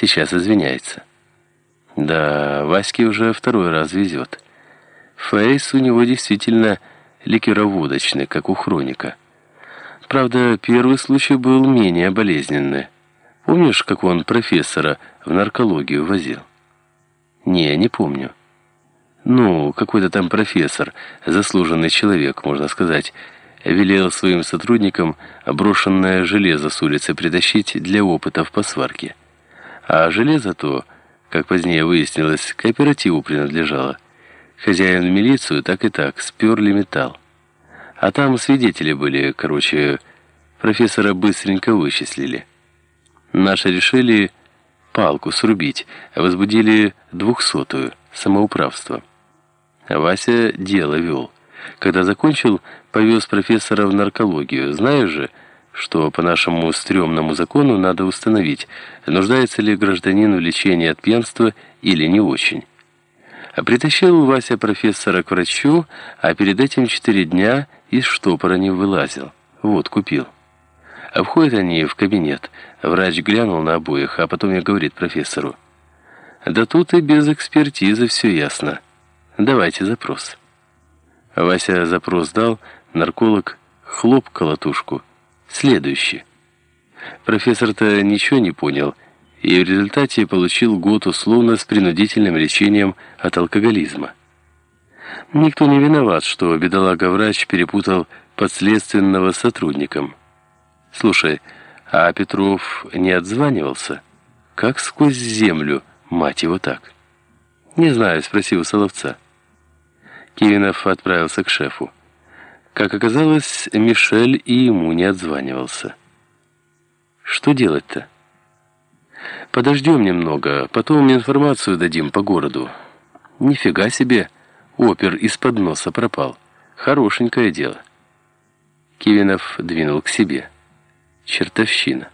Сейчас извиняется. Да, Ваське уже второй раз везет. Фейс у него действительно ликероводочный, как у хроника. Правда, первый случай был менее болезненный. Помнишь, как он профессора в наркологию возил? Не, не помню. Ну, какой-то там профессор, заслуженный человек, можно сказать, велел своим сотрудникам брошенное железо с улицы притащить для опытов по сварке. А железо то, как позднее выяснилось, кооперативу принадлежало. Хозяин в милицию так и так сперли металл. А там свидетели были, короче, профессора быстренько вычислили. Наши решили палку срубить, возбудили двухсотую, самоуправство. Вася дело вел. Когда закончил, повез профессора в наркологию. Знаешь же, что по нашему стрёмному закону надо установить, нуждается ли гражданин в лечении от пьянства или не очень. А притащил Вася профессора к врачу, а перед этим четыре дня из штопора не вылазил. Вот, купил. А входят они в кабинет. Врач глянул на обоих, а потом и говорит профессору. «Да тут и без экспертизы все ясно. Давайте запрос». Вася запрос дал, нарколог хлоп колотушку. Следующий. Профессор-то ничего не понял, и в результате получил год условно с принудительным лечением от алкоголизма. Никто не виноват, что бедолага-врач перепутал подследственного с сотрудником. Слушай, а Петров не отзванивался? Как сквозь землю, мать его так? Не знаю, спросил Соловца. Кивинов отправился к шефу. Как оказалось, Мишель и ему не отзванивался. Что делать-то? Подождем немного, потом информацию дадим по городу. Нифига себе, опер из-под носа пропал. Хорошенькое дело. Кивинов двинул к себе. Чертовщина.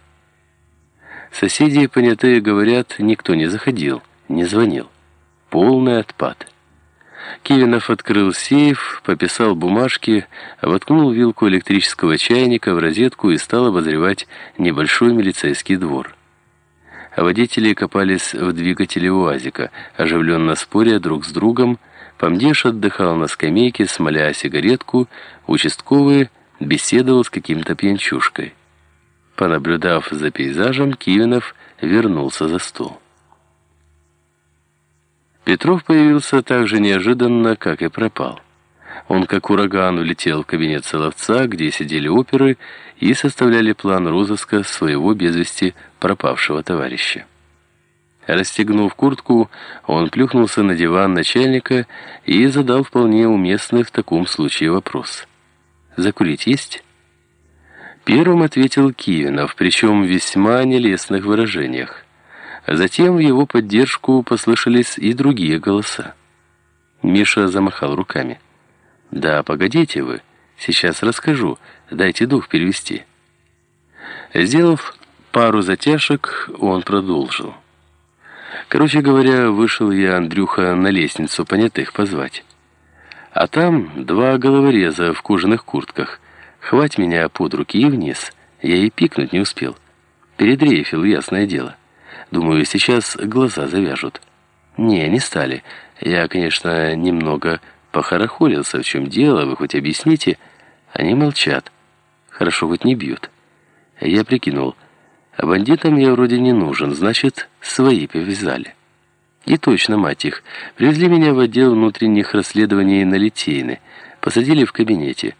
Соседи, понятые, говорят, никто не заходил, не звонил. Полный отпад. Кивинов открыл сейф, пописал бумажки, воткнул вилку электрического чайника в розетку и стал обозревать небольшой милицейский двор. Водители копались в двигателе УАЗика, оживленно споря друг с другом. Помдеш отдыхал на скамейке, смоля сигаретку, участковый беседовал с каким-то пьянчушкой. Понаблюдав за пейзажем, Кивинов вернулся за стол. Петров появился так же неожиданно, как и пропал. Он как ураган улетел в кабинет Соловца, где сидели оперы и составляли план розыска своего без вести пропавшего товарища. Расстегнув куртку, он плюхнулся на диван начальника и задал вполне уместный в таком случае вопрос. «Закурить есть?» Первым ответил Кивинов, причем в весьма нелестных выражениях. Затем в его поддержку послышались и другие голоса. Миша замахал руками. «Да, погодите вы, сейчас расскажу, дайте дух перевести». Сделав пару затяжек, он продолжил. Короче говоря, вышел я, Андрюха, на лестницу понятых позвать. А там два головореза в кожаных куртках. Хвать меня под руки и вниз. Я и пикнуть не успел. Передрейфил, ясное дело. Думаю, сейчас глаза завяжут. Не, не стали. Я, конечно, немного похорохолился, в чем дело, вы хоть объясните. Они молчат. Хорошо, хоть не бьют. Я прикинул, а бандитам я вроде не нужен, значит, свои повязали. И точно, мать их, привезли меня в отдел внутренних расследований на Литейны, посадили в кабинете.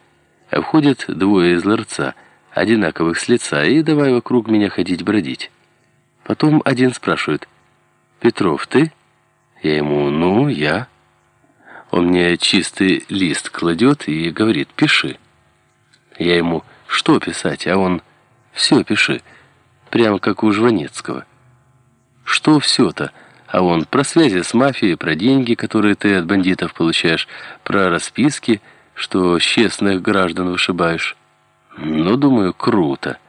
А входят двое из ларца, одинаковых с лица, и давай вокруг меня ходить бродить. Потом один спрашивает, «Петров, ты?» Я ему, «Ну, я». Он мне чистый лист кладет и говорит, «Пиши». Я ему, «Что писать?» А он, «Все пиши». Прямо как у Жванецкого. «Что все-то?» А он про связи с мафией, про деньги, которые ты от бандитов получаешь, про расписки, что честных граждан вышибаешь. Ну, думаю, круто.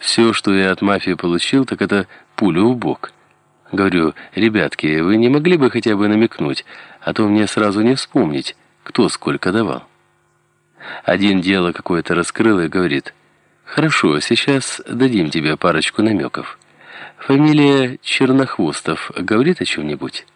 Все, что я от мафии получил, так это пулю в бок. Говорю, ребятки, вы не могли бы хотя бы намекнуть, а то мне сразу не вспомнить, кто сколько давал. Один дело какое-то раскрыл и говорит, хорошо, сейчас дадим тебе парочку намеков. Фамилия Чернохвостов говорит о чем-нибудь?